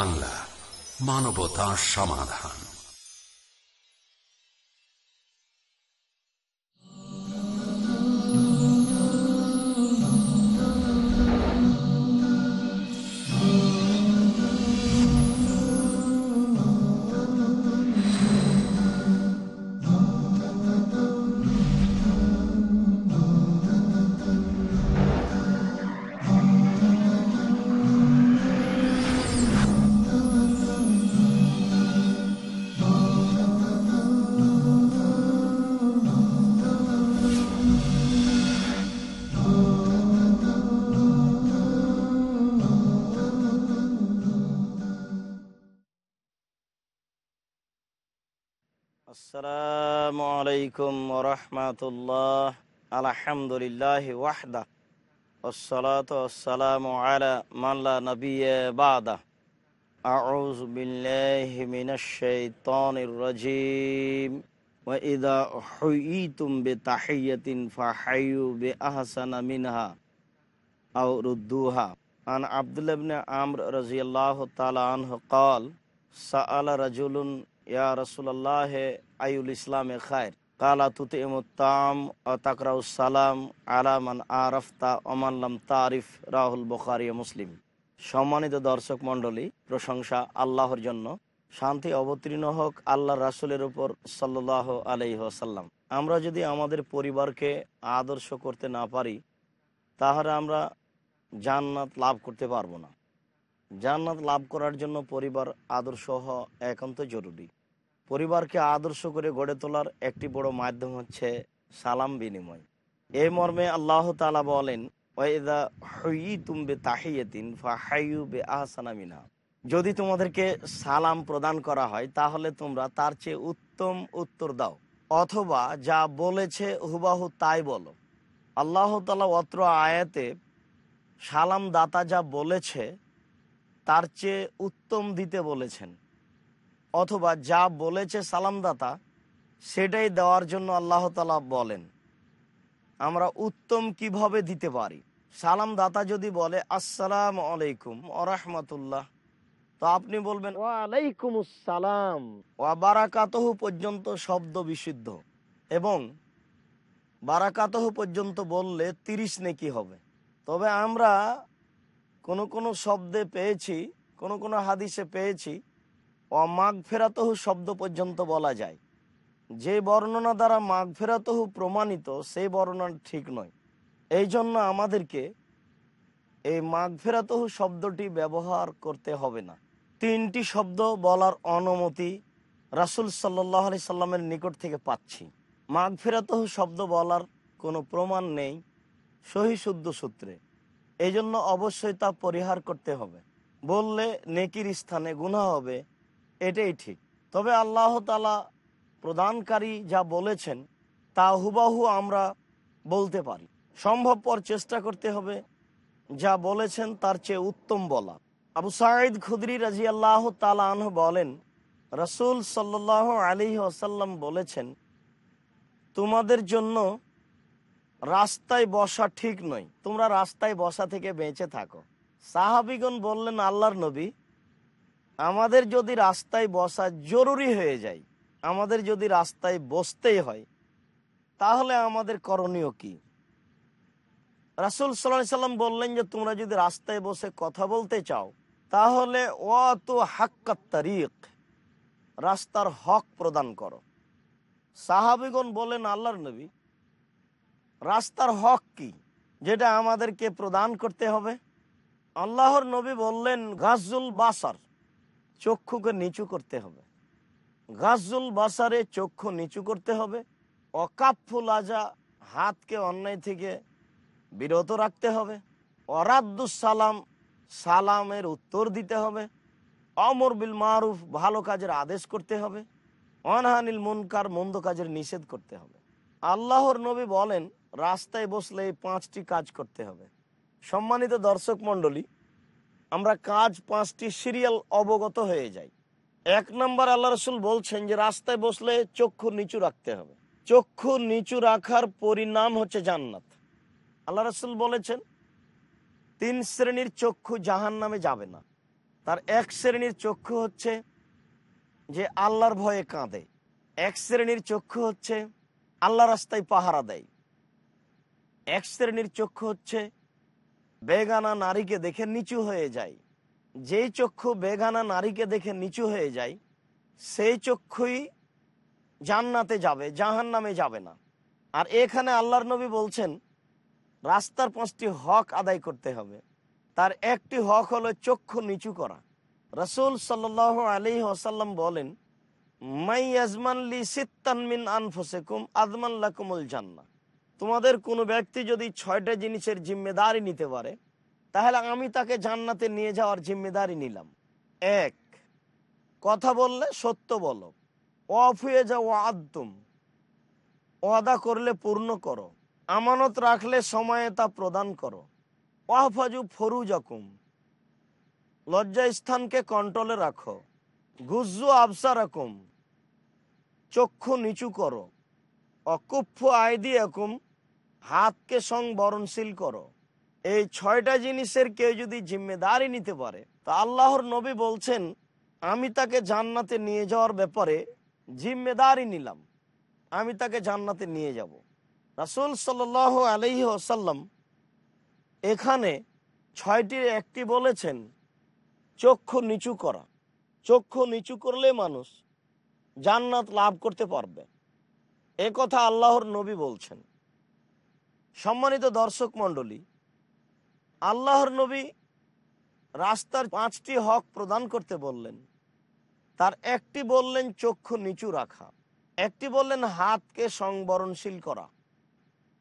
বাংলা মানবতা সমাধান। আলাইকুম ওরহমাতুল্লাহ আলহামদুলিল্লাহ ওয়াহদা والصلاة والسلام على من لا نبي بعده أعوذ بالله من الشيطان الرجيم وإذا حييتم بتحية فحيوا بأحسن منها أو ردوها عن عبد الله بن عمرو رضي الله تعالى عنه قال سأل رجل ইয়া রসুল্লাহ আইউল ইসলামে খায়ের কালা ওমাল্লাম তারিফ, রাহুল মুসলিম। সম্মানিত দর্শক মণ্ডলী, প্রশংসা আল্লাহর জন্য। শান্তি অবতীর্ণ হোক আল্লাহ রাসুলের উপর সাল্লাহ আলাই আসাল্লাম আমরা যদি আমাদের পরিবারকে আদর্শ করতে না পারি, তাহলে আমরা জান্নাত লাভ করতে পারব না। জান্নাত লাভ করার জন্য পরিবার আদর্শ হওয়া একান্ত জরুরি। পরিবারকে আদর্শ করে গড়ে তোলার একটি বড় মাধ্যম হচ্ছে সালাম বিনিময়। এই মর্মে আল্লাহ তালা বলেন যদি তোমাদেরকে সালাম প্রদান করা হয়, তাহলে তোমরা তার চেয়ে উত্তম উত্তর দাও। অথবা যা বলেছে হুবাহু তাই বলো। আল্লাহ তালা অত্র আয়াতে সালাম দাতা যা বলেছে, তার চেয়ে উত্তম দিতে বলেছেন। অথবা যা বলেছে সালামদাতা সেটাই দেওয়ার জন্য আল্লাহ তালা বলেন। আমরা উত্তম কীভাবে দিতে পারি? সালাম দাতা যদি বলে আসসালাম আলাইকুম আরহামতুল্লাহ তো আপনি বলবেন ওয়ালাইকুম আসসালাম ওয়া বারাকাতহ পর্যন্ত শব্দ বিশুদ্ধ এবং বারাকাতহ পর্যন্ত বললে তিরিশ নেকি হবে। তবে আমরা কোনো কোনো শব্দে পেয়েছি কোনো কোনো হাদিসে পেয়েছি অমাঘ ফেরাতহু শব্দ পর্যন্ত বলা যায়। যে বর্ণনা দ্বারা মাঘ ফেরাতহু প্রমাণিত, সেই বর্ণনা ঠিক নয়। এই জন্য আমাদেরকে এই মাঘ ফেরাতহু শব্দটি ব্যবহার করতে হবে না। তিনটি শব্দ বলার অনুমতি রাসুল সাল্লাহ আলি সাল্লামের নিকট থেকে পাচ্ছি। মাঘ ফেরাতহু শব্দ বলার কোনো প্রমাণ নেই সহি শুদ্ধ সূত্রে। এই জন্য অবশ্যই তা পরিহার করতে হবে। বললে নেকির স্থানে গুণা হবে এটাই ঠিক। তবে আল্লাহ তালা প্রদানকারী যা বলেছেন, তা হুবাহু আমরা বলতে পারি। সম্ভবপর চেষ্টা করতে হবে যা বলেছেন তার চেয়ে উত্তম বলা। আবু সাঈদ খুদরি রাজি আল্লাহ তালাহ বলেন, রসুল সাল্লাহ আলী আসাল্লাম বলেছেন, তোমাদের জন্য রাস্তায় বসা ঠিক নয়। তোমরা রাস্তায় বসা থেকে বেঁচে থাকো। সাহাবিগণ বললেন, আল্লাহর নবী আমাদের যদি রাস্তায় বসা জরুরি হয়ে যায়, আমাদের যদি রাস্তায় বসতেই হয়, তাহলে আমাদের করণীয় কি? রাসুল সাল্লাহ সাল্লাম বললেন যে, তোমরা যদি রাস্তায় বসে কথা বলতে চাও, তাহলে অত হাক্কাত তারিক, রাস্তার হক প্রদান করো। সাহাবিগণ বলেন আল্লাহর নবী, রাস্তার হক কি? যেটা আমাদেরকে প্রদান করতে হবে? আল্লাহর নবী বললেন, গাজুল বাসার চক্ষুকে নিচু করতে হবে। গাজুল বাসারে চক্ষু নিচু করতে হবে। অকাফুল আজা হাতকে অন্যায় থেকে বিরত রাখতে হবে। অরাদ্দুস সালাম, সালামের উত্তর দিতে হবে। অমর বিল মারুফ ভালো কাজের আদেশ করতে হবে। অনহানিল মুনকার মন্দ কাজের নিষেধ করতে হবে। আল্লাহর নবী বলেন, রাস্তায় বসলে এই পাঁচটি কাজ করতে হবে। সম্মানিত দর্শক মন্ডলী আমরা কাজ পাঁচটি সিরিয়াল অবগত হয়ে যাই। এক নম্বর আল্লাহ রসুল বলছেন যে, রাস্তায় বসলে চক্ষু নিচু রাখতে হবে। চক্ষু নিচু রাখার পরিণাম হচ্ছে জান্নাত। আল্লাহ রসুল বলেছেন, তিন শ্রেণির চক্ষু জাহান নামে যাবে না। তার এক শ্রেণির চক্ষু হচ্ছে যে আল্লাহর ভয়ে কাঁদে। এক শ্রেণির চক্ষু হচ্ছে আল্লাহ রাস্তায় পাহারা দেয়। এক শ্রেণির চক্ষু হচ্ছে বেগানা নারীকে দেখে নিচু হয়ে যায়। যেই চক্ষু বেগানা নারীকে দেখে নিচু হয়ে যায়, সেই চক্ষুই জান্নাতে যাবে জাহান নামে যাবে না। আর এখানে আল্লাহর নবী বলছেন, রাস্তার পাঁচটি হক আদায় করতে হবে। তার একটি হক হলো চক্ষু নিচু করা। রসুল সাল্ল আলী আসাল্লাম বলেন, মাই আজমানলি সিত্তানমিন আনফসেকুম আজমান লাকুমুল জান্না তোমাদের কোনো ব্যক্তি যদি ছয়টা জিনিসের জিম্মেদারি নিতে পারে, তাহলে আমি তাকে জান্নাতে নিয়ে যাওয়ার জিম্মেদারি নিলাম। এক, কথা বললে সত্য বলো। অফ হয়ে যাও আদতুম। ওয়াদা করলে পূর্ণ করো। আমানত রাখলে সময়ে তা প্রদান করো। ওয়াহফাজু ফরুজাকুম। লজ্জা স্থানকে কন্ট্রোলে রাখো। গুজ্জু আবসা রাকুম চক্ষু নিচু করো। অকুফ আইদি একুম হাতকে সংবরণশীল করো। এই ছয়টা জিনিসের কেউ যদি জিম্মেদারি নিতে পারে, তা আল্লাহর নবী বলছেন, আমি তাকে জান্নাতে নিয়ে যাওয়ার ব্যাপারে জিম্মেদারি নিলাম। আমি তাকে জান্নাতে নিয়ে যাব। রাসুল সাল আলহি আসাল্লাম এখানে ছয়টির একটি বলেছেন, চক্ষু নিচু করা। চক্ষু নিচু করলে মানুষ জান্নাত লাভ করতে পারবে। এ কথা আল্লাহর নবী বলছেন। সম্মানিত দর্শক মণ্ডলী, আল্লাহর নবী রাস্তার পাঁচটি হক প্রদান করতে বললেন। তার একটি বললেন চক্ষু নিচু রাখা, একটি বললেন হাতকে সংবরণশীল করা।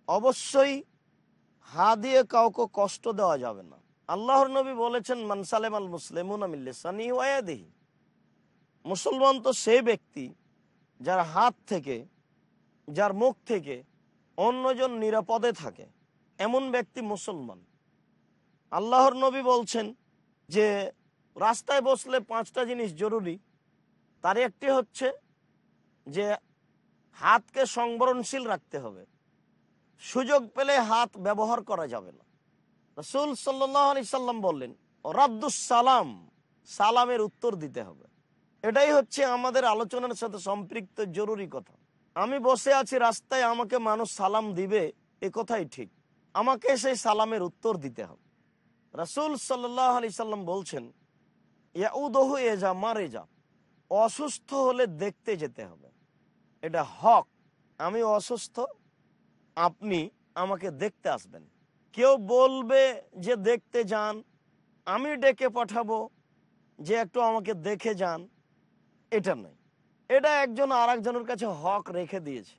অবশ্যই হা দিয়ে কাউকে কষ্ট দেওয়া যাবে না। আল্লাহর নবী বলেছেন মানসালেম আল মুসলিমুন আমিল্লানি ওয়াদিহি মুসলমান তো সেই ব্যক্তি যার হাত থেকে, যার মুখ থেকে অন্যজন নিরাপদে থাকে। এমন ব্যক্তি মুসলমান। আল্লাহর নবী বলছেন যে, রাস্তায় বসলে পাঁচটা জিনিস জরুরি। তার একটি হচ্ছে যে, হাতকে সংবরণশীল রাখতে হবে। সুযোগ পেলে হাত ব্যবহার করা যাবে না। রসুল সাল্লি সাল্লাম বললেন রাব্দুস সালাম সালামের উত্তর দিতে হবে। এটাই হচ্ছে আমাদের আলোচনার সাথে সম্পৃক্ত জরুরি কথা। আমি বসে আছি রাস্তায়, আমাকে মানুষ সালাম দিবে, এ কথাই ঠিক। আমাকে সেই সালামের উত্তর দিতে হবে। রাসুল সাল্লাহ আলি সাল্লাম বলছেন এ যা মারে যা, অসুস্থ হলে দেখতে যেতে হবে। এটা হক, আমি অসুস্থ, আপনি আমাকে দেখতে আসবেন। কেউ বলবে যে দেখতে যান, আমি ডেকে পাঠাবো, যে একটু আমাকে দেখে যান, এটা নয়। এটা একজন আর একজনের কাছে হক রেখে দিয়েছে।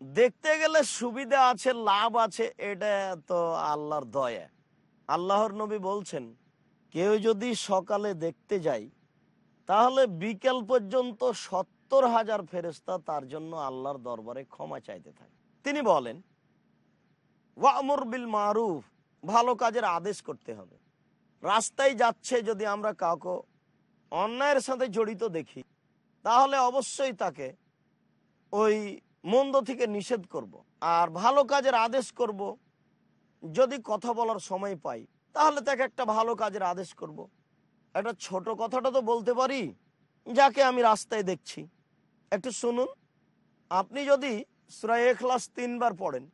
দেখতে গেলে সুবিধা আছে, লাভ আছে, এটা তো আল্লাহর দয়া। আল্লাহর নবী বলছেন, কেউ যদি সকালে দেখতে যাই তাহলে বিকেল পর্যন্ত সত্তর হাজার ফেরেস্তা তার জন্য আল্লাহর দরবারে ক্ষমা চাইতে থাকে। তিনি বলেন, ওয়ামর বিল মারুফ, ভালো কাজের আদেশ করতে হবে। রাস্তায় যাচ্ছে যদি আমরা কাউকে অন্যায়ের সাথে জড়িত দেখি তাহলে অবশ্যই তাকে ওই মন্দ থেকে নিষেধ করব। আর ভালো কাজের আদেশ করব। যদি কথা বলার সময় পাই, তাহলে তাকে একটা ভালো কাজের আদেশ করব। একটা ছোট কথাটা তো বলতে পারি, যাকে আমি রাস্তায় দেখছি একটু শুনুন আপনি যদি সুরাই এখলাস তিনবার পড়েন,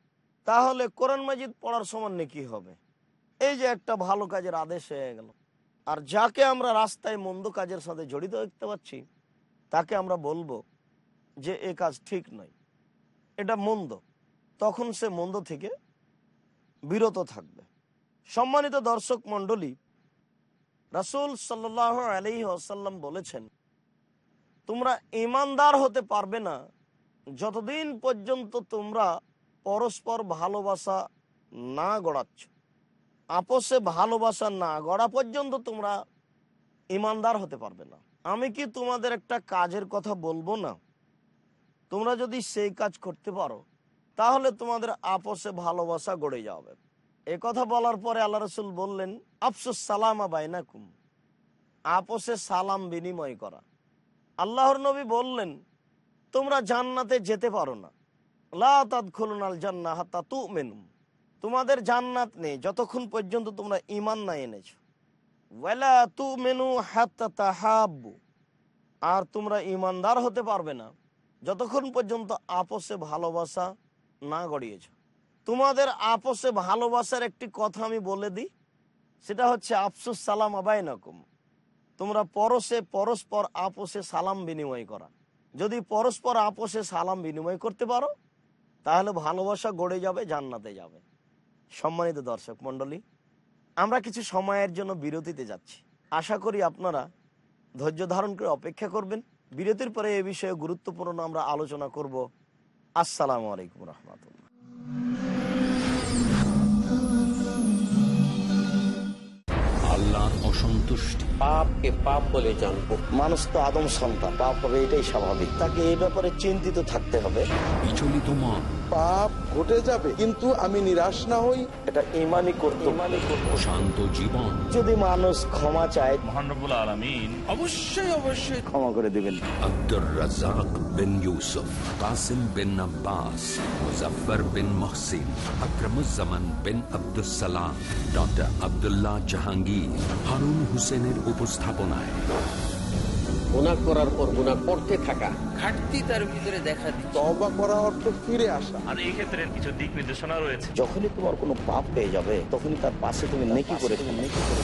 তাহলে কোরআন মাজিদ পড়ার সমান কি হবে এই যে একটা ভালো কাজের আদেশ হয়ে গেল আর যাকে আমরা রাস্তায় মন্দ কাজের সাথে জড়িত দেখতে পাচ্ছি তাকে আমরা বলব যে এ কাজ ঠিক নয়। এটা মন্দ। তখন সে মন্দ থেকে বিরত থাকবে। সম্মানিত দর্শক মন্ডলী রাসুল সাল্লাহ আলি আসাল্লাম বলেছেন, তোমরা ইমানদার হতে পারবে না যতদিন পর্যন্ত তোমরা পরস্পর ভালোবাসা না গড়াচ্ছ। আপোষে ভালোবাসা না গড়া পর্যন্ত তোমরা ইমানদার হতে পারবে না। আমি কি তোমাদের একটা কাজের কথা বলব না? তোমরা যদি সেই কাজ করতে পারো, তাহলে তোমাদের আপোষে ভালোবাসা গড়ে যাবে। এ কথা বলার পরে আল্লাহ রসুল বললেন, আফসুস সালামা বাইনাকুম। আপোষে সালাম বিনিময় করা। আল্লাহর নবী বললেন, তোমরা জান্নাতে যেতে পারো না। মেনুম তোমাদের জান্নাত নেই, যতক্ষণ পর্যন্ত তোমরা ইমান না এনেছ। আর তোমরা ইমানদার হতে পারবে না। যতক্ষণ পর্যন্ত আপসে ভালোবাসা না গড়িয়েছ। তোমাদের আপসে ভালোবাসার একটি কথা আমি বলে দিই। সেটা হচ্ছে, আফসুস সালাম আবাই নকম তোমরা পরশে পরস্পর আপোষে সালাম বিনিময় করা। যদি পরস্পর আপোষে সালাম বিনিময় করতে পারো, তাহলে ভালোবাসা গড়ে যাবে, জান্নাতে যাবে। সম্মানিত দর্শক মণ্ডলী আমরা কিছু সময়ের জন্য বিরতিতে যাচ্ছি। আশা করি আপনারা ধৈর্য ধারণ করে অপেক্ষা করবেন। বিরতির পরে এ বিষয়ে গুরুত্বপূর্ণ আমরা আলোচনা করব। আসসালামু আলাইকুম রহমতুল্লাহ। আল্লাহর পাপকে পাপ বলে জানব। মানুষ তো আদম সন্তান পাপ হবে এটাই স্বাভাবিক। তাকে এই ব্যাপারে চিন্তিত থাকতে হবে। বিচলিত মন পাপ ঘটে যাবে কিন্তু আমি নিরাশ না হই। এটা ইমানই করতে শান্ত জীবন। যদি মানুষ ক্ষমা চায় মহানরবুল আলমিন। অবশ্যই অবশ্যই। ক্ষমা করে দিবেন। আব্দুর রাজাক বিন ইউসুফ কাসিম বিন আব্বাস মুজফর বিন মহসিন আকরমুজ্জামান বিন আব্দুস সালাম ডক্টর আব্দুল্লাহ জাহাঙ্গীর হারুন হোসেনের উপস্থাপনায়। গুণা করার পর গুণা করতে থাকা। ঘাটতি তার ভিতরে দেখা দিচ্ছে। তবা করা অর্থ ফিরে আসা। আর এই ক্ষেত্রে কিছু দিক নির্দেশনা রয়েছে। যখনই তোমার কোনো পাপ পেয়ে যাবে তখনই তার পাশে তুমি নেকি করে নেকি করে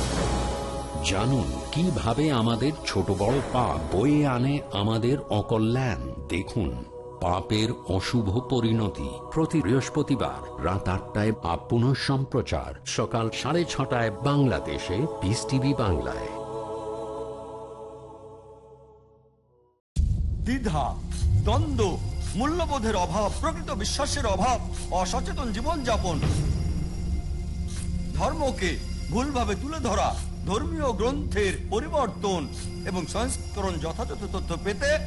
জানুন কীভাবে আমাদের ছোট বড় পাপ বয়ে আনে আমাদের অকল্যাণ? দেখুন। পাপের অশুভ পরিণতি। প্রতি বৃহস্পতিবার রাত আটটায় আপ পুনঃ সম্প্রচার। সকাল সাড়ে ছটায় বাংলাদেশে। পিস টিভি বাংলায়। দ্বিধা, দ্বন্দ্ব, মূল্যবোধের অভাব, প্রকৃত বিশ্বাসের অভাব, অসচেতন জীবনযাপন। ধর্মকে ভুলভাবে তুলে ধরা, ধর্মীয় গ্রন্থের পরিবর্তন এবং সংস্করণ যথাযথ তথ্য পেতে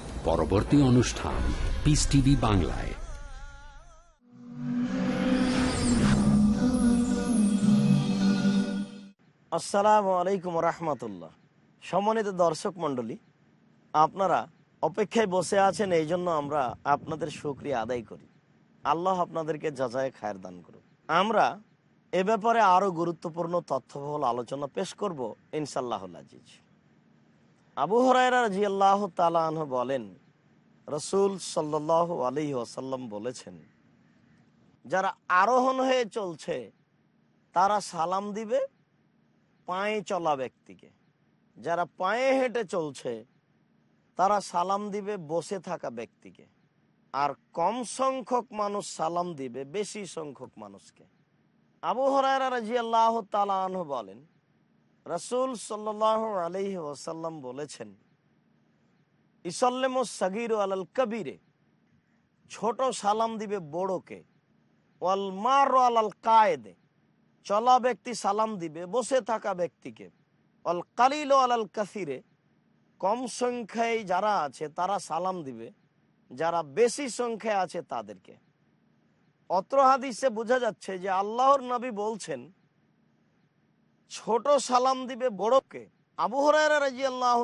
পরবর্তী অনুষ্ঠান পিস টিভি বাংলায়। আসসালামু আলাইকুম রহমতুল্লাহ। সম্মানিত দর্শক মণ্ডলী, আপনারা অপেক্ষায় বসে আছেন, এই জন্য আমরা আপনাদের সুক্রিয়া আদায় করি। আল্লাহ আপনাদেরকে যাচাই খায়ের দান করুন আমরা এ ব্যাপারে আরও গুরুত্বপূর্ণ তথ্যবহুল আলোচনা পেশ করব ইনশাল্লাহ আজিজ। আবু হরাইরা রাজি আল্লাহ বলেন, রসুল সাল্লাহ আলী ওসাল্লাম বলেছেন, যারা আরোহণ হয়ে চলছে, তারা সালাম দিবে পায়ে চলা ব্যক্তিকে। যারা পায়ে হেঁটে চলছে, তারা সালাম দিবে বসে থাকা ব্যক্তিকে। আর কম সংখ্যক মানুষ সালাম দিবে বেশি সংখ্যক মানুষকে। আবু হরাইরা রাজি আল্লাহ বলেন রসুল সাল্লাহ আলহি ওসাল্লাম বলেছেন ইসল্লেম সাগির আলাল কবিরে, ছোট সালাম দিবে বড়কে, ওয়াল মার আলাল কায়েদে, চলা ব্যক্তি সালাম দিবে, বসে থাকা ব্যক্তিকে অল কালিল আলাল কাসিরে, কম সংখ্যায় যারা আছে তারা সালাম দিবে, যারা বেশি সংখ্যায় আছে তাদেরকে। অত্র হাদিসে বোঝা যাচ্ছে যে আল্লাহর নবী বলছেন ছোট সালাম দিবে বড়কে আবু আল্লাহ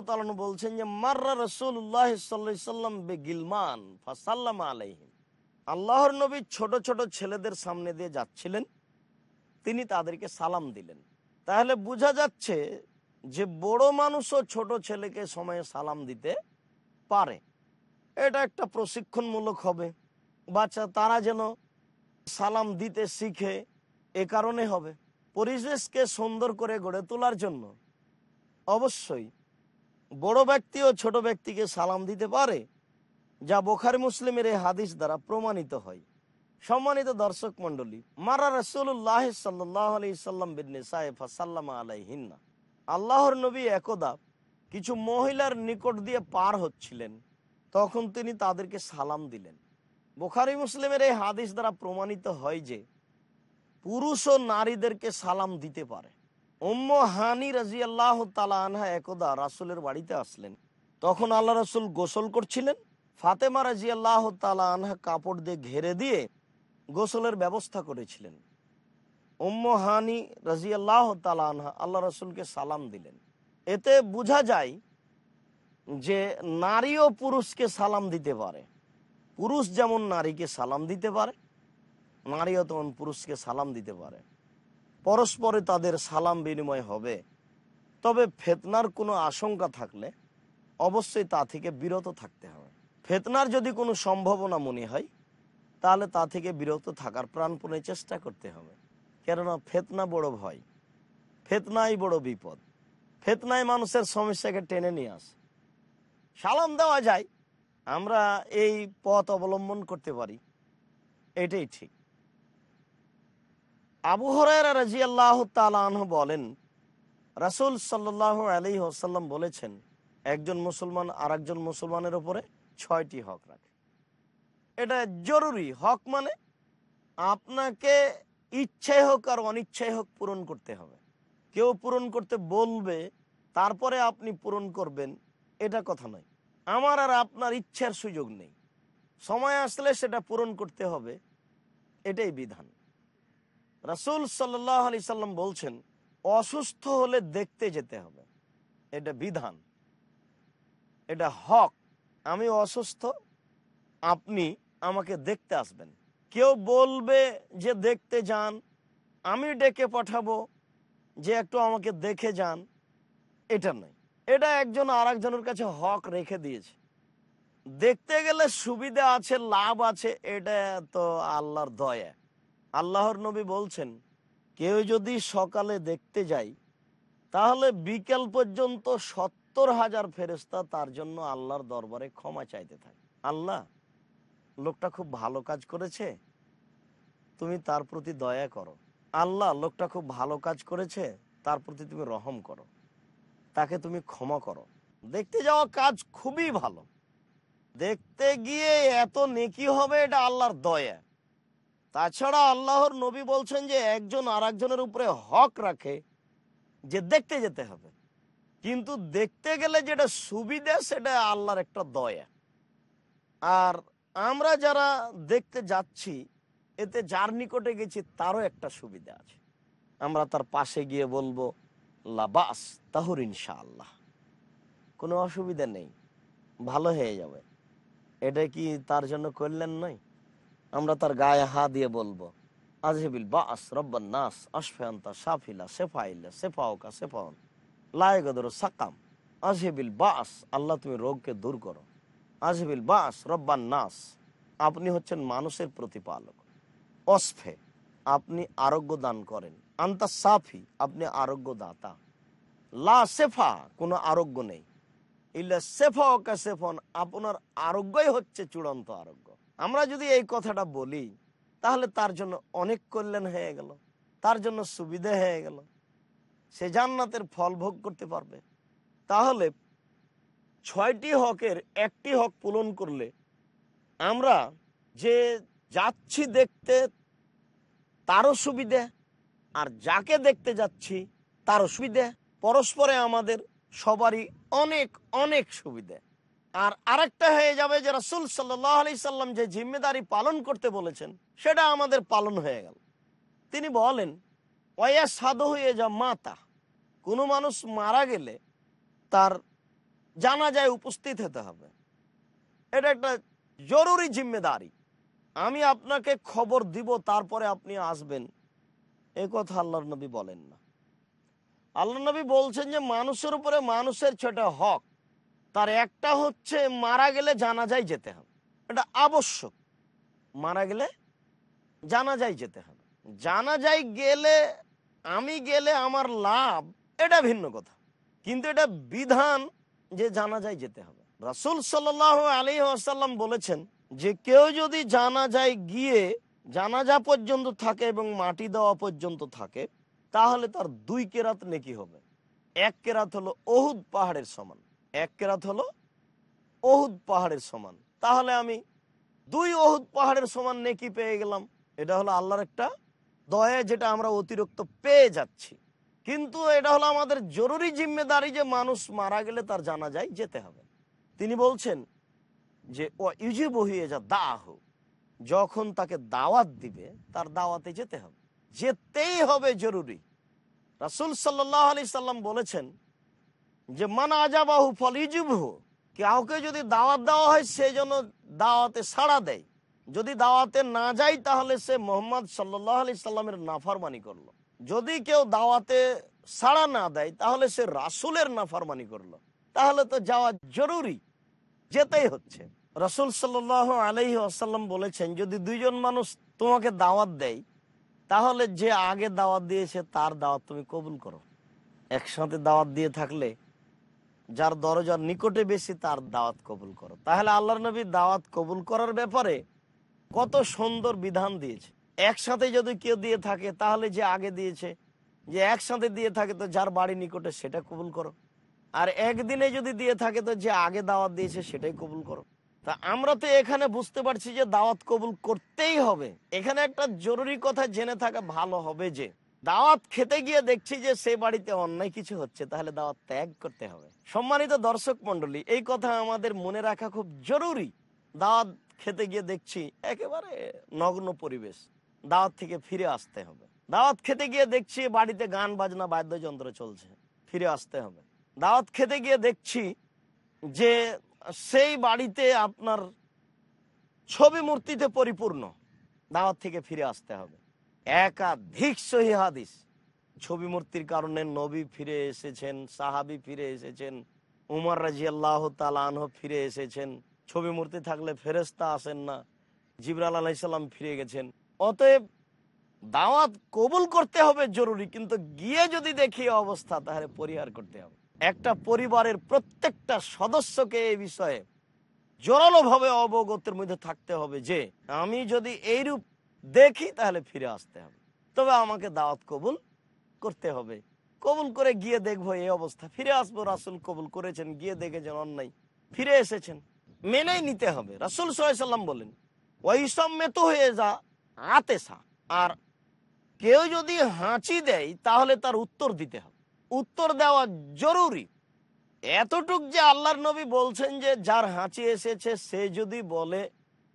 বলছেন যে, মার্রা রসুল্লাহ বে গিলমান ফাসাল্লাম আল্লাহর নবী ছোট ছোট ছেলেদের সামনে দিয়ে যাচ্ছিলেন। তিনি তাদেরকে সালাম দিলেন। তাহলে বোঝা যাচ্ছে যে, বড় মানুষও ছোট ছেলেকে সময়ে সালাম দিতে পারে। এটা একটা প্রশিক্ষণমূলক হবে। বাচ্চা তারা যেন সালাম দিতে শিখে, এ কারণে হবে। পরিবেশকে সুন্দর করে গড়ে তোলার জন্য অবশ্যই বড় ব্যক্তি ও ছোট ব্যক্তিকে সালাম দিতে পারে, যা বোখারি মুসলিমের এই হাদিস দ্বারা প্রমাণিত হয়। সম্মানিত দর্শক মন্ডলী মারা রসুল্লাহ সাল্লাহ আলি সাল্লাম সাহেব সাল্লামা আলাইহিন্না। আল্লাহর নবী একদা কিছু মহিলার নিকট দিয়ে পার হচ্ছিলেন, তখন তিনি তাদেরকে সালাম দিলেন। বোখারি মুসলিমের এই হাদিস দ্বারা প্রমাণিত হয় যে পুরুষ ও নারীদেরকে সালাম দিতে পারে। উম্ম হানি রাজি আল্লাহ তালা আনহা একদা রাসুলের বাড়িতে আসলেন। তখন আল্লাহ রসুল গোসল করছিলেন। ফাতেমা রাজি আল্লাহ তালা আনহা কাপড় দিয়ে ঘেরে দিয়ে গোসলের ব্যবস্থা করেছিলেন। উম্ম হানি রাজি আল্লাহ তালা আনহা আল্লাহ রসুলকে সালাম দিলেন। এতে বোঝা যায় যে নারী ও পুরুষকে সালাম দিতে পারে। পুরুষ যেমন নারীকে সালাম দিতে পারে নারীও তেমন পুরুষকে সালাম দিতে পারে। পরস্পরে তাদের সালাম বিনিময় হবে। তবে ফেতনার কোনো আশঙ্কা থাকলে অবশ্যই তা থেকে বিরত থাকতে হবে। ফেতনার যদি কোনো সম্ভাবনা মনে হয়, তাহলে তা থেকে বিরত থাকার প্রাণপণে চেষ্টা করতে হবে। কেননা ফেতনা বড় ভয়, ফেতনাই বড় বিপদ। ফেতনায় মানুষের সমস্যাকে টেনে নিয়ে আসে। সালাম দেওয়া যায়, আমরা এই পথ অবলম্বন করতে পারি। এটাই ঠিক। আবু হরাইরা রাজি আল্লাহ তালাহ বলেন, রাসুল সাল্লাহ আলী ওসাল্লাম বলেছেন, একজন মুসলমান আর মুসলমানের ওপরে ছয়টি হক রাখে। এটা জরুরি। হক মানে আপনাকে ইচ্ছাই হোক আর অনিচ্ছাই হোক পূরণ করতে হবে। কেউ পূরণ করতে বলবে, তারপরে আপনি পূরণ করবেন, এটা কথা নয়। আমার আর আপনার ইচ্ছার সুযোগ নেই। সময় আসলে সেটা পূরণ করতে হবে, এটাই বিধান। রাসুল সাল্লাহ আলি সাল্লাম বলছেন, অসুস্থ হলে দেখতে যেতে হবে। এটা বিধান। এটা হক। আমি অসুস্থ, আপনি আমাকে দেখতে আসবেন। কেউ বলবে যে দেখতে যান, আমি ডেকে পাঠাবো, যে একটু আমাকে দেখে যান। এটা নয়। এটা একজন আর একজনের কাছে হক রেখে দিয়েছে। দেখতে গেলে সুবিধা আছে, লাভ আছে, এটা তো আল্লাহর দয়া। আল্লাহর নবী বলছেন, কেউ যদি সকালে দেখতে যাই তাহলে বিকেল পর্যন্ত সত্তর হাজার ফেরেস্তা তার জন্য আল্লাহর দরবারে ক্ষমা চাইতে থাকে। আল্লাহ, লোকটা খুব ভালো কাজ করেছে? তুমি তার প্রতি দয়া করো। আল্লাহ, লোকটা খুব ভালো কাজ করেছে? তার প্রতি তুমি রহম করো। তাকে তুমি ক্ষমা করো। দেখতে যাওয়া কাজ খুবই ভালো। দেখতে গিয়ে এত নেকি হবে, এটা আল্লাহর দয়া। তাছাড়া আল্লাহর নবী বলছেন যে একজন আর একজনের উপরে হক রাখে, যে দেখতে যেতে হবে। কিন্তু দেখতে গেলে যেটা সুবিধা, সেটা আল্লাহর একটা দয়া। আর আমরা যারা দেখতে যাচ্ছি, এতে যার নিকটে গেছি, তারও একটা সুবিধা আছে। আমরা তার পাশে গিয়ে বলব, লাবাস তাহুর ইনশাআল্লাহ। কোনো অসুবিধা নেই, ভালো হয়ে যাবে। এটা কি তার জন্য কল্যাণ নয়? আমরা তার গায়ে হা দিয়ে বলব, আজহেবিল বাস, রব্বান নাস আশফান্তা সাফিলা সেফাইলা সেফাওকা সেফাউন লায়গদর সাকাম, আজহেবিল বাস, আল্লাহ তুমি রোগকে দূর করো, আজহেবিল বাস, রব্বান নাস, আপনি হচ্ছেন মানুষের প্রতিপালক, অসফে, আপনি আরোগ্য দান করেন, আন্তা সাফি, আপনি আরোগ্য দাতা লা সেফা, কোনো আরোগ্য নেই, ইল্লা সেফা ওকা সেফন আপনার আরোগ্যই হচ্ছে চূড়ান্ত আরোগ্য। আমরা যদি এই কথাটা বলি, তাহলে তার জন্য অনেক কল্যাণ হয়ে গেল, তার জন্য সুবিধে হয়ে গেল। সে জান্নাতের ফল ভোগ করতে পারবে। তাহলে ছয়টি হকের একটি হক পূরণ করলে আমরা যে যাচ্ছি দেখতে, তারও সুবিধে, আর যাকে দেখতে যাচ্ছি, তারও সুবিধে। পরস্পরে আমাদের সবারই অনেক অনেক সুবিধে। আর আরেকটা হয়ে যাবে যে রাসুল সাল্লাম যে জিম্মেদারি পালন করতে বলেছেন, সেটা আমাদের পালন হয়ে গেল। তিনি বলেন ওয়া সাধু হয়ে যা মাতা কোনো মানুষ মারা গেলে তার জানা যায় উপস্থিত হতে হবে। এটা একটা জরুরি জিম্মেদারি। আমি আপনাকে খবর দিব, তারপরে আপনি আসবেন। এ কথা আল্লাহর নবী বলেন না। আল্লাহ নবী বলছেন যে, মানুষের উপরে মানুষের ছোট হক তার একটা হচ্ছে মারা গেলে জানাজাই যেতে হবে। এটা আবশ্যক। মারা গেলে জানাজাই যেতে হবে। জানা জানাজাই গেলে, আমি গেলে আমার লাভ, এটা ভিন্ন কথা। কিন্তু এটা বিধান যে জানাজাই যেতে হবে। রাসুল সাল আলী আসাল্লাম বলেছেন যে, কেউ যদি জানা জানাজায় গিয়ে জানাজা পর্যন্ত থাকে এবং মাটি দেওয়া পর্যন্ত থাকে, তাহলে তার দুই কেরাত নেকি হবে। এক কেরাত হলো অহুদ পাহাড়ের সমান। এক কেরাত হলো অহুদ পাহাড়ের সমান। তাহলে আমি দুই অহুদ পাহাড়ের সমান নেকি পেয়ে গেলাম। এটা হলো আল্লাহর একটা দয়া যেটা আমরা অতিরিক্ত পেয়ে যাচ্ছি। কিন্তু এটা হলো আমাদের জরুরি জিম্মেদারি যে মানুষ মারা গেলে তার জানা যায় যেতে হবে। তিনি বলছেন যে, ও ইউজি বহিয়ে যা দাহ। যখন তাকে দাওয়াত দিবে, তার দাওয়াতে যেতে হবে। যেতেই হবে জরুরি। রাসুল সাল্লাহ আলি সাল্লাম বলেছেন যে মান আজাবাহু ফল ইজুবহু কাউকে যদি দাওয়াত দেওয়া হয়, সে যেন দাওয়াতে সাড়া দেয়। যদি দাওয়াতে না যায়, তাহলে সে মোহাম্মদ সাল্লাহ আলি সাল্লামের নাফারমানি করল। যদি কেউ দাওয়াতে সাড়া না দেয়, তাহলে সে রাসুলের নাফারমানি করল। তাহলে তো যাওয়া জরুরি, যেতেই হচ্ছে। রসুল সাল্লাহ আলহি আসাল্লাম বলেছেন, যদি দুইজন মানুষ তোমাকে দাওয়াত দেয়, তাহলে যে আগে দাওয়াত দিয়েছে, তার দাওয়াত তুমি কবুল করো। একসাথে দাওয়াত দিয়ে থাকলে যার দরজার নিকটে বেশি তার দাওয়াত কবুল করো। তাহলে আল্লাহর নবী দাওয়াত কবুল করার ব্যাপারে কত সুন্দর বিধান দিয়েছে। একসাথে যদি কেউ দিয়ে থাকে, তাহলে যে আগে দিয়েছে, যে একসাথে দিয়ে থাকে, তো যার বাড়ি নিকটে সেটা কবুল করো। আর একদিনে যদি দিয়ে থাকে, তো যে আগে দাওয়াত দিয়েছে সেটাই কবুল করো। তা আমরা তো এখানে বুঝতে পারছি যে দাওয়াত কবুল করতেই হবে। এখানে একটা জরুরি কথা জেনে থাকা ভালো হবে যে দাওয়াত খেতে গিয়ে দেখছি যে সেই বাড়িতে অন্যায় কিছু হচ্ছে, তাহলে দাওয়াত ত্যাগ করতে হবে। সম্মানিত দর্শক মন্ডলী এই কথা আমাদের মনে রাখা খুব জরুরি। দাওয়াত খেতে গিয়ে দেখছি একেবারে নগ্ন পরিবেশ। দাওয়াত থেকে ফিরে আসতে হবে। দাওয়াত খেতে গিয়ে দেখছি বাড়িতে গান, বাজনা, বাদ্যযন্ত্র চলছে। ফিরে আসতে হবে। দাওয়াত খেতে গিয়ে দেখছি যে সেই বাড়িতে আপনার ছবি মূর্তিতে পরিপূর্ণ। দাওয়াত থেকে ফিরে আসতে হবে। একাধিক সহি হাদিস। ছবি মূর্তির কারণে নবী ফিরে এসেছেন, সাহাবি ফিরে এসেছেন, উমর রাজি তালানহ ফিরে এসেছেন। ছবি মূর্তি থাকলে ফেরেস্তা আসেন না জিবরাল আলাইসাল্লাম ফিরে গেছেন। অতএব দাওয়াত কবুল করতে হবে জরুরি, কিন্তু গিয়ে যদি দেখি অবস্থা, তাহলে পরিহার করতে হবে। একটা পরিবারের প্রত্যেকটা সদস্যকে এই বিষয়ে জোরালো ভাবে অবগতের মধ্যে থাকতে হবে যে, আমি যদি এইরূপ দেখি তাহলে ফিরে আসতে হবে। তবে আমাকে দাওয়াত কবুল করতে হবে। কবুল করে গিয়ে দেখব এই অবস্থা। ফিরে আসব, রাসুল কবুল করেছেন, গিয়ে দেখেছেন অন্যায়। ফিরে এসেছেন। মেনেই নিতে হবে। রাসুল সাল্লাম বলেন ওই সম্মেত হয়ে যা আতেসা। আর কেউ যদি হাঁচি দেয়, তাহলে তার উত্তর দিতে হবে। উত্তর দেওয়া জরুরি। এতটুক যে আল্লাহর নবী বলছেন যে, যার হাঁচি এসেছে, সে যদি বলে,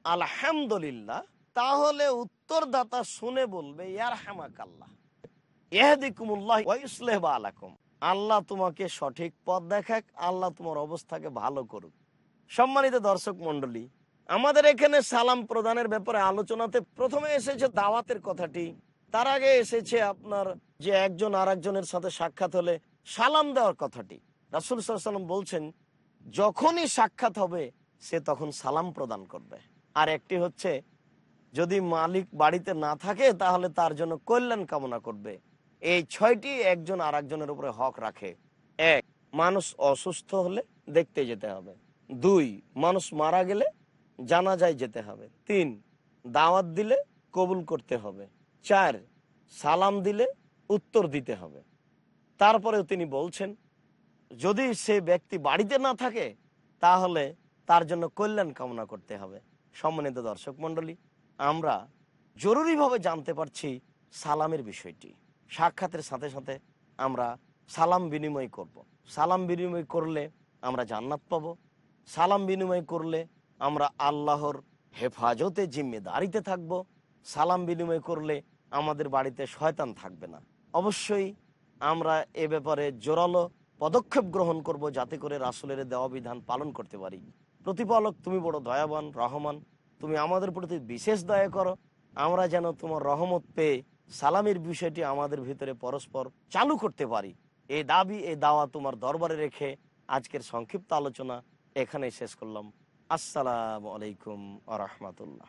আলহামদুলিল্লাহ, তাহলে উত্তরদাতা শুনে বলবে ইয়ার হামাক আল্লাহ আল্লাহ তোমাকে সঠিক পথ দেখাক, আল্লাহ তোমার অবস্থাকে ভালো করুক। সম্মানিত দর্শক মন্ডলী আমাদের এখানে সালাম প্রদানের ব্যাপারে আলোচনাতে প্রথমে এসেছে দাওয়াতের কথাটি। তার আগে এসেছে আপনার যে একজন আর একজনের সাথে সাক্ষাৎ হলে সালাম দেওয়ার কথাটি। রাসুল সাল্লাম বলছেন, যখনই সাক্ষাৎ হবে, সে তখন সালাম প্রদান করবে। আর একটি হচ্ছে যদি মালিক বাড়িতে না থাকে, তাহলে তার জন্য কল্যাণ কামনা করবে। এই ছয়টি একজন আর একজনের উপরে হক রাখে। এক, মানুষ অসুস্থ হলে দেখতে যেতে হবে। দুই, মানুষ মারা গেলে জানা যায় যেতে হবে। তিন, দাওয়াত দিলে কবুল করতে হবে। চার, সালাম দিলে উত্তর দিতে হবে। তারপরেও তিনি বলছেন, যদি সে ব্যক্তি বাড়িতে না থাকে, তাহলে তার জন্য কল্যাণ কামনা করতে হবে। সম্মানিত দর্শক মন্ডলী আমরা জরুরিভাবে জানতে পারছি সালামের বিষয়টি। সাক্ষাতের সাথে সাথে আমরা সালাম বিনিময় করব। সালাম বিনিময় করলে আমরা জান্নাত পাবো। সালাম বিনিময় করলে আমরা আল্লাহর হেফাজতে জিম্মেদারিতে থাকব। সালাম বিনিময় করলে আমাদের বাড়িতে শয়তান থাকবে না। অবশ্যই আমরা এ ব্যাপারে জোরালো পদক্ষেপ গ্রহণ করব যাতে করে রাসুলের দেওয়া বিধান পালন করতে পারি। প্রতিপালক, তুমি বড় দয়াবান, রহমান। তুমি আমাদের প্রতি বিশেষ দয়া করো। আমরা যেন তোমার রহমত পেয়ে সালামের বিষয়টি আমাদের ভিতরে পরস্পর চালু করতে পারি। এই দাবি এই দাওয়া তোমার দরবারে রেখে আজকের সংক্ষিপ্ত আলোচনা এখানেই শেষ করলাম। আসসালামু আলাইকুম আ রহমতুল্লাহ।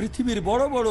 পৃথিবীর বড় বড়